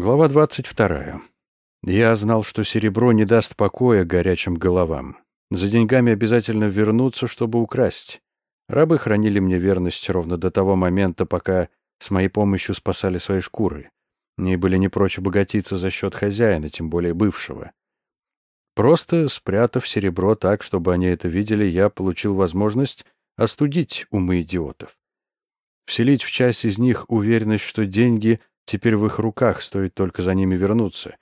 Глава 22. Я знал, что серебро не даст покоя горячим головам. За деньгами обязательно вернуться, чтобы украсть. Рабы хранили мне верность ровно до того момента, пока с моей помощью спасали свои шкуры. Мне были не прочь обогатиться за счет хозяина, тем более бывшего. Просто спрятав серебро так, чтобы они это видели, я получил возможность остудить умы идиотов. Вселить в часть из них уверенность, что деньги теперь в их руках, стоит только за ними вернуться.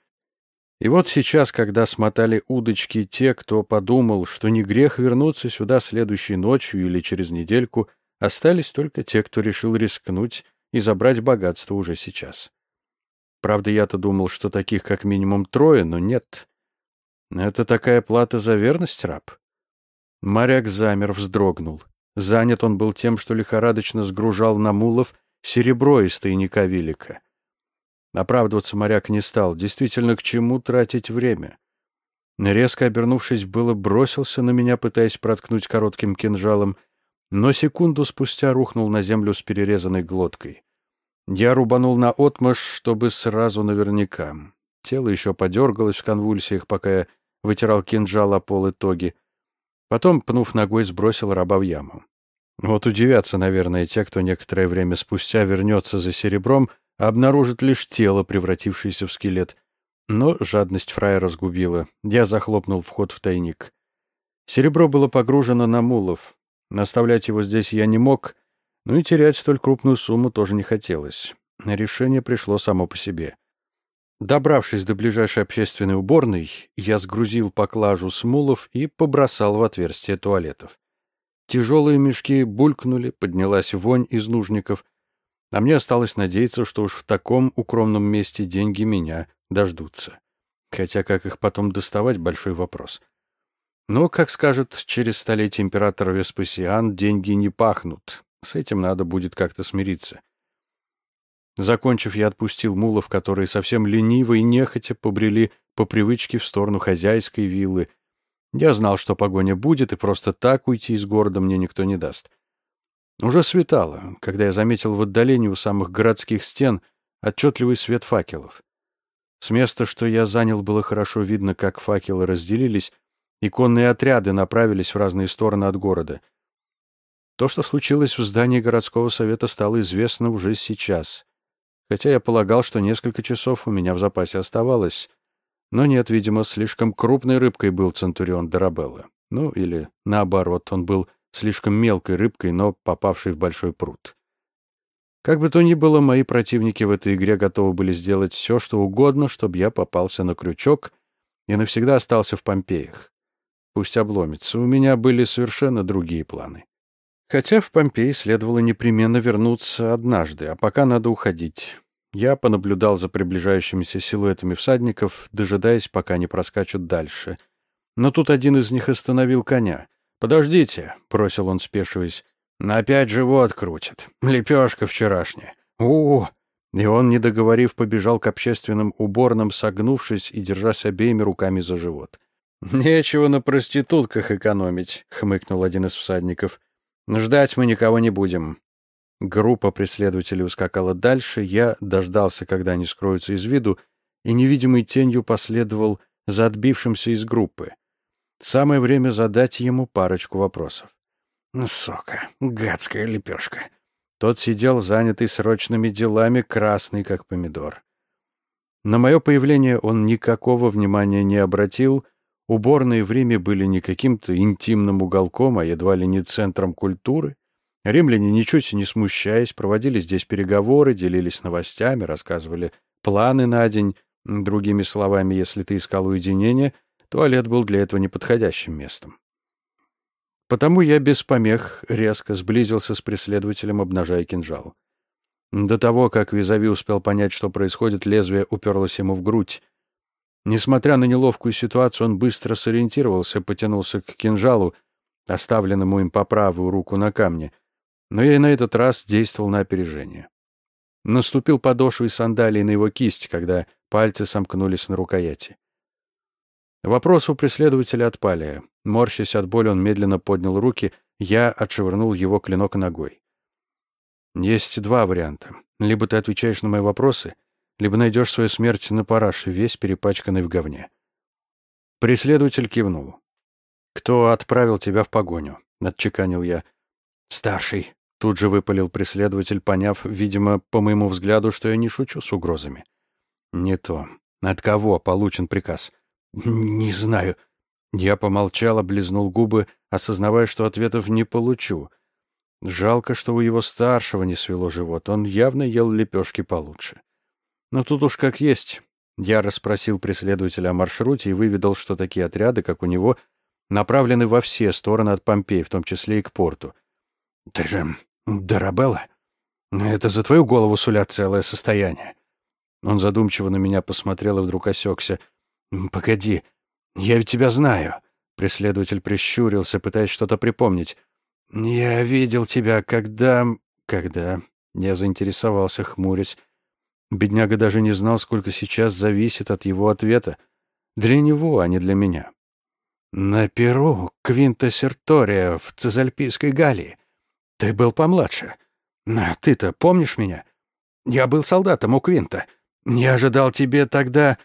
И вот сейчас, когда смотали удочки те, кто подумал, что не грех вернуться сюда следующей ночью или через недельку, остались только те, кто решил рискнуть и забрать богатство уже сейчас. Правда, я-то думал, что таких как минимум трое, но нет. Это такая плата за верность, раб? Моряк замер, вздрогнул. Занят он был тем, что лихорадочно сгружал на мулов серебро из тайника Вилика. Оправдываться моряк не стал. Действительно, к чему тратить время? Резко обернувшись, было бросился на меня, пытаясь проткнуть коротким кинжалом, но секунду спустя рухнул на землю с перерезанной глоткой. Я рубанул на отмашь, чтобы сразу наверняка. Тело еще подергалось в конвульсиях, пока я вытирал кинжал о пол итоги. Потом, пнув ногой, сбросил раба в яму. Вот удивятся, наверное, те, кто некоторое время спустя вернется за серебром, обнаружит лишь тело, превратившееся в скелет. Но жадность фрая разгубила. Я захлопнул вход в тайник. Серебро было погружено на мулов. Наставлять его здесь я не мог, но и терять столь крупную сумму тоже не хотелось. Решение пришло само по себе. Добравшись до ближайшей общественной уборной, я сгрузил поклажу с мулов и побросал в отверстие туалетов. Тяжелые мешки булькнули, поднялась вонь из нужников — а мне осталось надеяться, что уж в таком укромном месте деньги меня дождутся. Хотя как их потом доставать — большой вопрос. Но, как скажет через столетие император Веспасиан, деньги не пахнут. С этим надо будет как-то смириться. Закончив, я отпустил мулов, которые совсем лениво и нехотя побрели по привычке в сторону хозяйской виллы. Я знал, что погоня будет, и просто так уйти из города мне никто не даст. Уже светало, когда я заметил в отдалении у самых городских стен отчетливый свет факелов. С места, что я занял, было хорошо видно, как факелы разделились, и конные отряды направились в разные стороны от города. То, что случилось в здании городского совета, стало известно уже сейчас. Хотя я полагал, что несколько часов у меня в запасе оставалось. Но нет, видимо, слишком крупной рыбкой был Центурион Дарабелла. Ну, или наоборот, он был слишком мелкой рыбкой, но попавшей в большой пруд. Как бы то ни было, мои противники в этой игре готовы были сделать все, что угодно, чтобы я попался на крючок и навсегда остался в Помпеях. Пусть обломится, у меня были совершенно другие планы. Хотя в Помпеи следовало непременно вернуться однажды, а пока надо уходить. Я понаблюдал за приближающимися силуэтами всадников, дожидаясь, пока не проскачут дальше. Но тут один из них остановил коня. «Подождите», — бросил он, спешиваясь. «Опять живот крутит. Лепешка вчерашняя. у, -у, И он, не договорив, побежал к общественным уборным, согнувшись и держась обеими руками за живот. «Нечего на проститутках экономить», — хмыкнул один из всадников. «Ждать мы никого не будем». Группа преследователей ускакала дальше, я дождался, когда они скроются из виду, и невидимой тенью последовал за отбившимся из группы. Самое время задать ему парочку вопросов. «Сока, гадская лепешка». Тот сидел, занятый срочными делами, красный, как помидор. На мое появление он никакого внимания не обратил. Уборные в Риме были не каким-то интимным уголком, а едва ли не центром культуры. Римляне, ничуть не смущаясь, проводили здесь переговоры, делились новостями, рассказывали планы на день. Другими словами, если ты искал уединения — Туалет был для этого неподходящим местом. Потому я без помех резко сблизился с преследователем, обнажая кинжал. До того, как Визави успел понять, что происходит, лезвие уперлось ему в грудь. Несмотря на неловкую ситуацию, он быстро сориентировался, потянулся к кинжалу, оставленному им по правую руку на камне, но я и на этот раз действовал на опережение. Наступил подошвой сандалии на его кисть, когда пальцы сомкнулись на рукояти. Вопрос у преследователя отпали. Морщась от боли, он медленно поднял руки, я отшвырнул его клинок ногой. Есть два варианта. Либо ты отвечаешь на мои вопросы, либо найдешь свою смерть на параше, весь перепачканный в говне. Преследователь кивнул. «Кто отправил тебя в погоню?» — отчеканил я. «Старший», — тут же выпалил преследователь, поняв, видимо, по моему взгляду, что я не шучу с угрозами. «Не то. От кого получен приказ?» «Не знаю». Я помолчал, облизнул губы, осознавая, что ответов не получу. Жалко, что у его старшего не свело живот. Он явно ел лепешки получше. Но тут уж как есть. Я расспросил преследователя о маршруте и выведал, что такие отряды, как у него, направлены во все стороны от Помпеи, в том числе и к порту. «Ты же Дарабелла? Это за твою голову сулят целое состояние». Он задумчиво на меня посмотрел и вдруг осекся. «Погоди, я ведь тебя знаю». Преследователь прищурился, пытаясь что-то припомнить. «Я видел тебя, когда...» «Когда...» Я заинтересовался, хмурясь. Бедняга даже не знал, сколько сейчас зависит от его ответа. Для него, а не для меня. «На Перу, Квинта Сертория, в Цезальпийской Галлии. Ты был помладше. А ты-то помнишь меня? Я был солдатом у Квинта. Не ожидал тебе тогда...»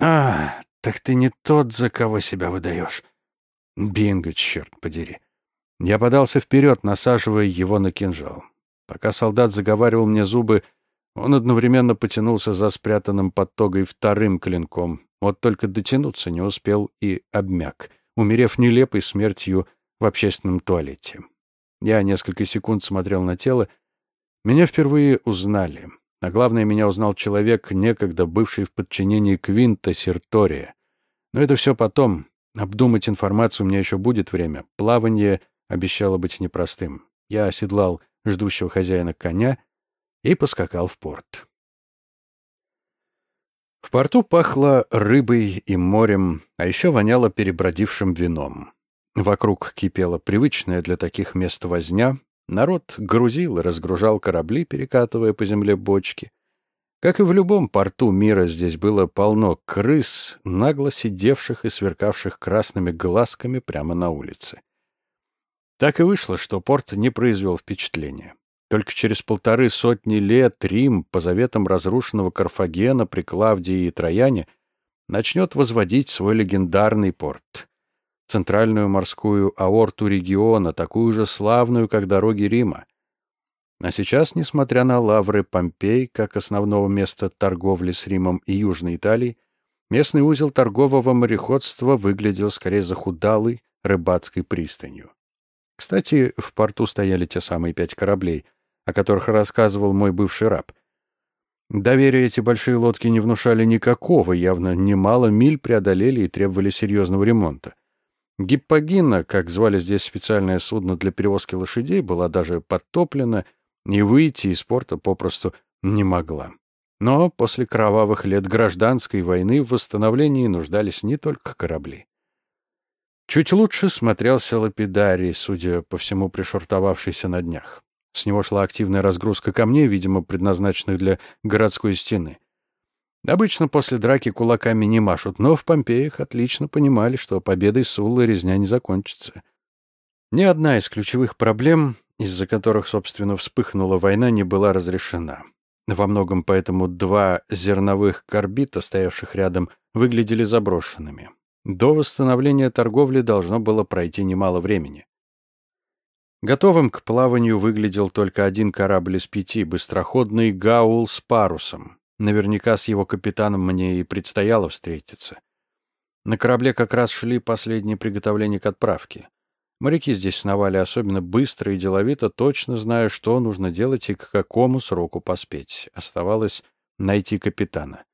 «А, так ты не тот, за кого себя выдаешь». «Бинго, черт подери». Я подался вперед, насаживая его на кинжал. Пока солдат заговаривал мне зубы, он одновременно потянулся за спрятанным под тогой вторым клинком. Вот только дотянуться не успел и обмяк, умерев нелепой смертью в общественном туалете. Я несколько секунд смотрел на тело. Меня впервые узнали. А главное, меня узнал человек, некогда бывший в подчинении Квинта Сертория. Но это все потом. Обдумать информацию у меня еще будет время. Плавание обещало быть непростым. Я оседлал ждущего хозяина коня и поскакал в порт. В порту пахло рыбой и морем, а еще воняло перебродившим вином. Вокруг кипела привычная для таких мест возня. Народ грузил и разгружал корабли, перекатывая по земле бочки. Как и в любом порту мира, здесь было полно крыс, нагло сидевших и сверкавших красными глазками прямо на улице. Так и вышло, что порт не произвел впечатления. Только через полторы сотни лет Рим, по заветам разрушенного Карфагена при Клавдии и Трояне, начнет возводить свой легендарный порт. Центральную морскую аорту региона, такую же славную, как дороги Рима. А сейчас, несмотря на лавры Помпей, как основного места торговли с Римом и Южной Италией, местный узел торгового мореходства выглядел скорее захудалой рыбацкой пристанью. Кстати, в порту стояли те самые пять кораблей — о которых рассказывал мой бывший раб. Доверия эти большие лодки не внушали никакого, явно немало миль преодолели и требовали серьезного ремонта. Гиппогина, как звали здесь специальное судно для перевозки лошадей, была даже подтоплена и выйти из порта попросту не могла. Но после кровавых лет гражданской войны в восстановлении нуждались не только корабли. Чуть лучше смотрелся лапидарий, судя по всему, пришвартовавшийся на днях. С него шла активная разгрузка камней, видимо, предназначенных для городской стены. Обычно после драки кулаками не машут, но в Помпеях отлично понимали, что победой Суллы резня не закончится. Ни одна из ключевых проблем, из-за которых, собственно, вспыхнула война, не была разрешена. Во многом поэтому два зерновых корбита, стоявших рядом, выглядели заброшенными. До восстановления торговли должно было пройти немало времени. Готовым к плаванию выглядел только один корабль из пяти, быстроходный «Гаул» с парусом. Наверняка с его капитаном мне и предстояло встретиться. На корабле как раз шли последние приготовления к отправке. Моряки здесь сновали особенно быстро и деловито, точно зная, что нужно делать и к какому сроку поспеть. Оставалось найти капитана.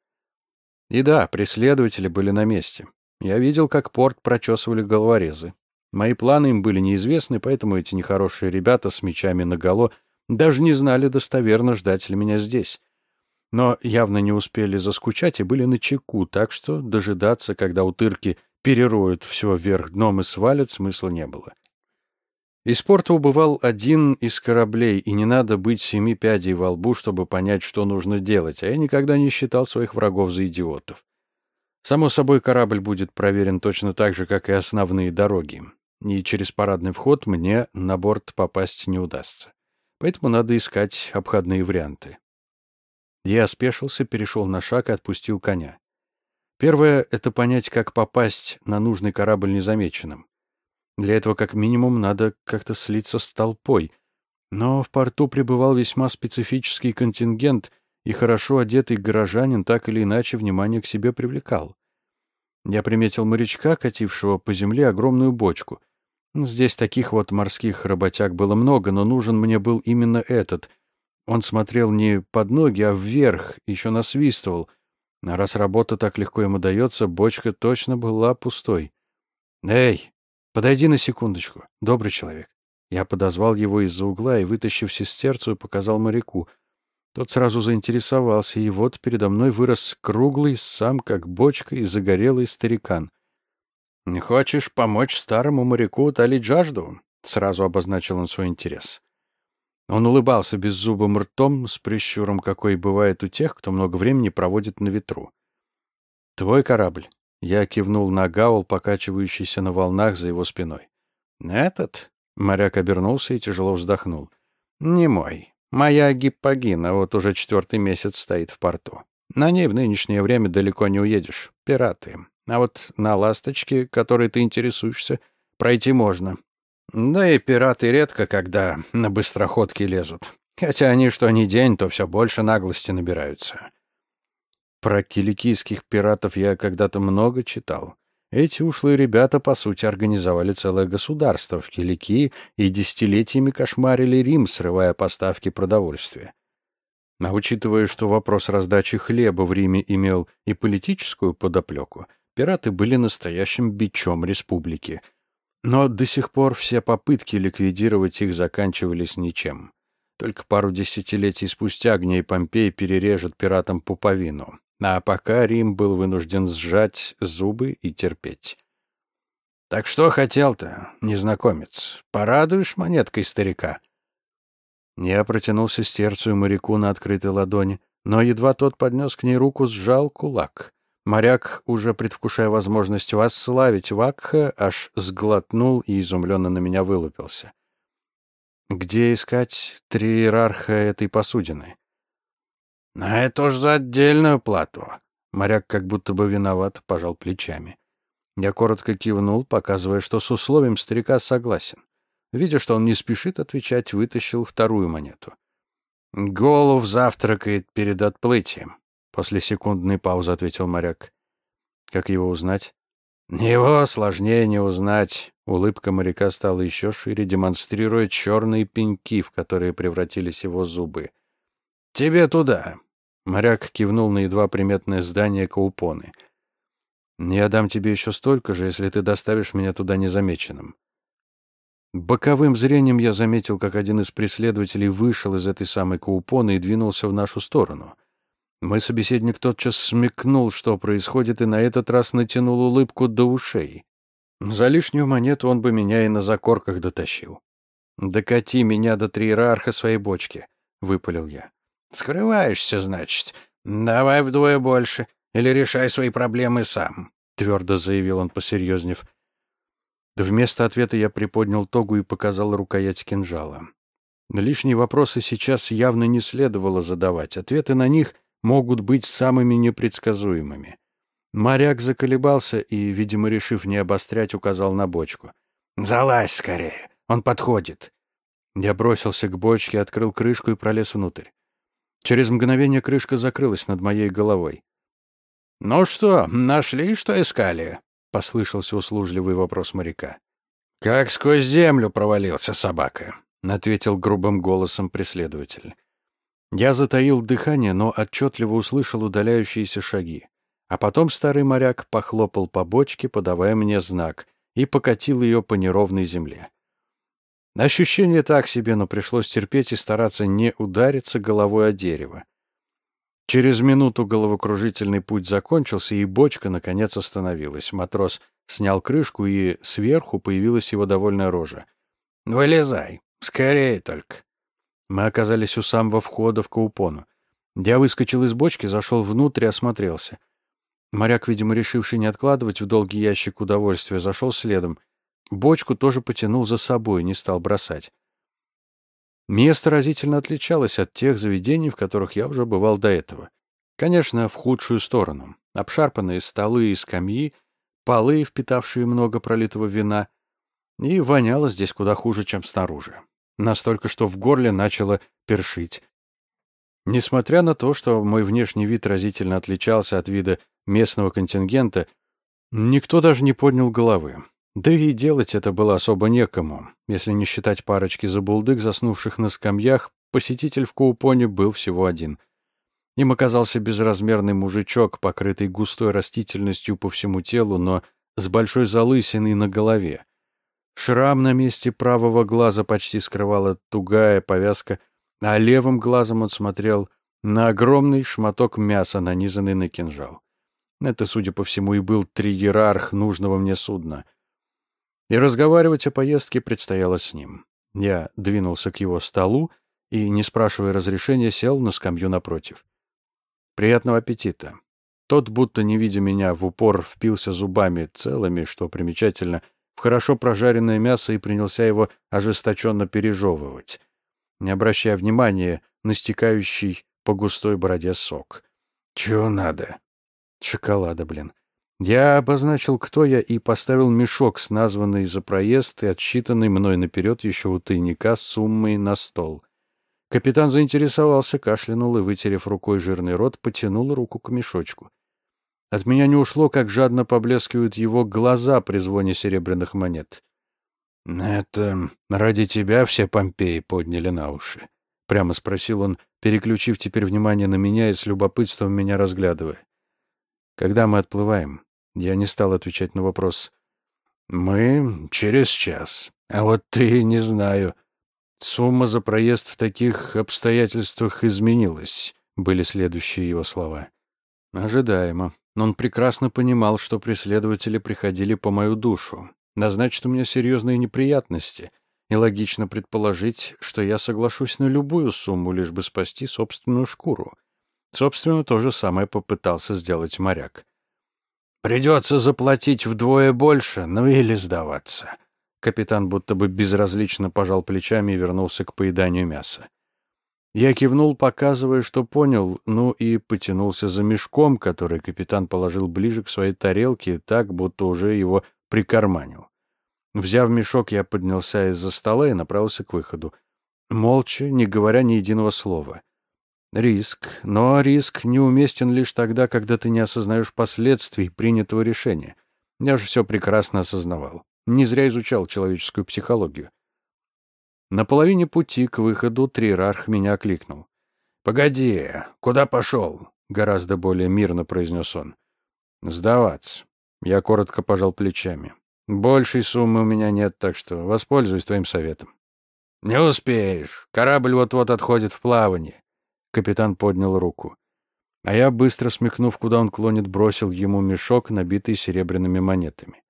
И да, преследователи были на месте. Я видел, как порт прочесывали головорезы. Мои планы им были неизвестны, поэтому эти нехорошие ребята с мечами наголо даже не знали достоверно, ждать ли меня здесь. Но явно не успели заскучать и были на чеку, так что дожидаться, когда утырки перероют все вверх дном и свалят, смысла не было. Из порта убывал один из кораблей, и не надо быть семи пядей во лбу, чтобы понять, что нужно делать, а я никогда не считал своих врагов за идиотов. Само собой, корабль будет проверен точно так же, как и основные дороги и через парадный вход мне на борт попасть не удастся. Поэтому надо искать обходные варианты. Я спешился, перешел на шаг и отпустил коня. Первое — это понять, как попасть на нужный корабль незамеченным. Для этого, как минимум, надо как-то слиться с толпой. Но в порту пребывал весьма специфический контингент, и хорошо одетый горожанин так или иначе внимание к себе привлекал. Я приметил морячка, катившего по земле огромную бочку. Здесь таких вот морских работяг было много, но нужен мне был именно этот — он смотрел не под ноги, а вверх, еще насвистывал. А раз работа так легко ему дается, бочка точно была пустой. «Эй, подойди на секундочку, добрый человек». Я подозвал его из-за угла и, вытащив сестерцию, показал моряку. Тот сразу заинтересовался, и вот передо мной вырос круглый, сам как бочка и загорелый старикан. «Не хочешь помочь старому моряку утолить жажду?» — сразу обозначил он свой интерес. Он улыбался беззубым ртом, с прищуром, какой бывает у тех, кто много времени проводит на ветру. «Твой корабль?» Я кивнул на гаул, покачивающийся на волнах за его спиной. «Этот?» — моряк обернулся и тяжело вздохнул. «Не мой. Моя гиппогина вот уже четвертый месяц стоит в порту. На ней в нынешнее время далеко не уедешь. Пираты. А вот на «Ласточке», которой ты интересуешься, пройти можно. Да и пираты редко когда на быстроходки лезут. Хотя они что ни день, то все больше наглости набираются. Про киликийских пиратов я когда-то много читал. Эти ушлые ребята, по сути, организовали целое государство в Киликии и десятилетиями кошмарили Рим, срывая поставки продовольствия. А учитывая, что вопрос раздачи хлеба в Риме имел и политическую подоплеку, пираты были настоящим бичом республики — но до сих пор все попытки ликвидировать их заканчивались ничем. Только пару десятилетий спустя Гней Помпей перережет пиратам пуповину, а пока Рим был вынужден сжать зубы и терпеть. «Так что хотел-то, незнакомец? Порадуешь монеткой старика?» Я протянулся стерцию моряку на открытой ладони, но едва тот поднес к ней руку, сжал кулак. Моряк, уже предвкушая возможность восславить Вакха, аж сглотнул и изумленно на меня вылупился. «Где искать триерарха этой посудины?» «На это уж за отдельную плату». Моряк как будто бы виноват, пожал плечами. Я коротко кивнул, показывая, что с условием старика согласен. Видя, что он не спешит отвечать, вытащил вторую монету. «Голов завтракает перед отплытием. После секундной паузы ответил моряк. Как его узнать? Его сложнее не узнать. Улыбка моряка стала еще шире, демонстрируя черные пеньки, в которые превратились его зубы. «Тебе туда!» Моряк кивнул на едва приметное здание Каупоны. «Я дам тебе еще столько же, если ты доставишь меня туда незамеченным». Боковым зрением я заметил, как один из преследователей вышел из этой самой Каупоны и двинулся в нашу сторону. Мой собеседник тотчас смекнул, что происходит, и на этот раз натянул улыбку до ушей. За лишнюю монету он бы меня и на закорках дотащил. «Докати меня до триерарха своей бочки», — выпалил я. «Скрываешься, значит? Давай вдвое больше, или решай свои проблемы сам», — твердо заявил он, посерьезнев. Вместо ответа я приподнял тогу и показал рукоять кинжала. Лишние вопросы сейчас явно не следовало задавать. Ответы на них могут быть самыми непредсказуемыми. Моряк заколебался и, видимо, решив не обострять, указал на бочку. «Залазь скорее! Он подходит!» Я бросился к бочке, открыл крышку и пролез внутрь. Через мгновение крышка закрылась над моей головой. «Ну что, нашли, что искали?» — послышался услужливый вопрос моряка. «Как сквозь землю провалился собака», — ответил грубым голосом преследователь. Я затаил дыхание, но отчетливо услышал удаляющиеся шаги. А потом старый моряк похлопал по бочке, подавая мне знак, и покатил ее по неровной земле. Ощущение так себе, но пришлось терпеть и стараться не удариться головой о дерево. Через минуту головокружительный путь закончился, и бочка, наконец, остановилась. Матрос снял крышку, и сверху появилась его довольная рожа. «Вылезай, скорее только». Мы оказались у самого входа в Каупону. Я выскочил из бочки, зашел внутрь и осмотрелся. Моряк, видимо, решивший не откладывать в долгий ящик удовольствия, зашел следом. Бочку тоже потянул за собой, не стал бросать. Место разительно отличалось от тех заведений, в которых я уже бывал до этого. Конечно, в худшую сторону. Обшарпанные столы и скамьи, полы, впитавшие много пролитого вина, и воняло здесь куда хуже, чем снаружи. Настолько, что в горле начало першить. Несмотря на то, что мой внешний вид разительно отличался от вида местного контингента, никто даже не поднял головы. Да и делать это было особо некому. Если не считать парочки забулдык, заснувших на скамьях, посетитель в Каупоне был всего один. Им оказался безразмерный мужичок, покрытый густой растительностью по всему телу, но с большой залысиной на голове. Шрам на месте правого глаза почти скрывала тугая повязка, а левым глазом он смотрел на огромный шматок мяса, нанизанный на кинжал. Это, судя по всему, и был триерарх нужного мне судна — и разговаривать о поездке предстояло с ним. Я двинулся к его столу и, не спрашивая разрешения, сел на скамью напротив. «Приятного аппетита!» Тот, будто не видя меня, в упор впился зубами целыми, что примечательно, в хорошо прожаренное мясо и принялся его ожесточенно пережевывать, не обращая внимания на стекающий по густой бороде сок. «Чего надо?» «Шоколада, блин. Я обозначил, кто я, и поставил мешок с названной за проезд и отсчитанной мной наперед еще у тайника суммой на стол. Капитан заинтересовался, кашлянул и, вытерев рукой жирный рот, потянул руку к мешочку. От меня не ушло, как жадно поблескивают его глаза при звоне серебряных монет. — Это ради тебя все Помпеи подняли на уши? — прямо спросил он, переключив теперь внимание на меня и с любопытством меня разглядывая. — Когда мы отплываем? Я не стал отвечать на вопрос. «Мы через час. А вот ты не знаю. Сумма за проезд в таких обстоятельствах изменилась», — были следующие его слова. Ожидаемо. Но он прекрасно понимал, что преследователи приходили по мою душу. Назначат у меня серьезные неприятности. И логично предположить, что я соглашусь на любую сумму, лишь бы спасти собственную шкуру. Собственно, то же самое попытался сделать моряк. Придется заплатить вдвое больше, ну или сдаваться. Капитан будто бы безразлично пожал плечами и вернулся к поеданию мяса. Я кивнул, показывая, что понял, ну и потянулся за мешком, который капитан положил ближе к своей тарелке, так, будто уже его прикарманил. Взяв мешок, я поднялся из-за стола и направился к выходу. Молча, не говоря ни единого слова. Риск. Но риск неуместен лишь тогда, когда ты не осознаешь последствий принятого решения. Я же все прекрасно осознавал. Не зря изучал человеческую психологию. На половине пути к выходу Трирарх меня окликнул. «Погоди, куда пошел?» — гораздо более мирно произнес он. «Сдаваться». Я коротко пожал плечами. «Большей суммы у меня нет, так что воспользуюсь твоим советом». «Не успеешь. Корабль вот-вот отходит в плавание. Капитан поднял руку. А я, быстро смекнув, куда он клонит, бросил ему мешок, набитый серебряными монетами.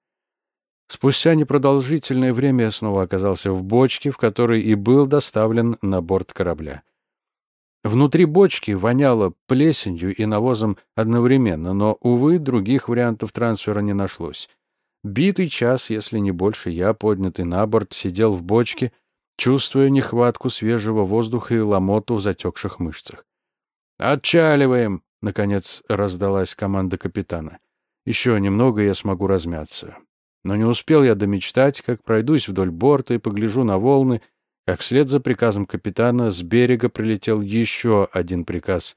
Спустя непродолжительное время я снова оказался в бочке, в которой и был доставлен на борт корабля. Внутри бочки воняло плесенью и навозом одновременно, но, увы, других вариантов трансфера не нашлось. Битый час, если не больше, я, поднятый на борт, сидел в бочке, чувствуя нехватку свежего воздуха и ломоту в затекших мышцах. «Отчаливаем!» — наконец раздалась команда капитана. «Еще немного, я смогу размяться». Но не успел я домечтать, как пройдусь вдоль борта и погляжу на волны, как вслед за приказом капитана с берега прилетел еще один приказ.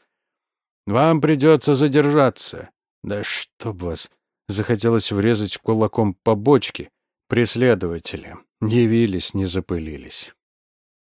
«Вам придется задержаться». «Да чтоб вас!» Захотелось врезать кулаком по бочке. Преследователи явились, не запылились.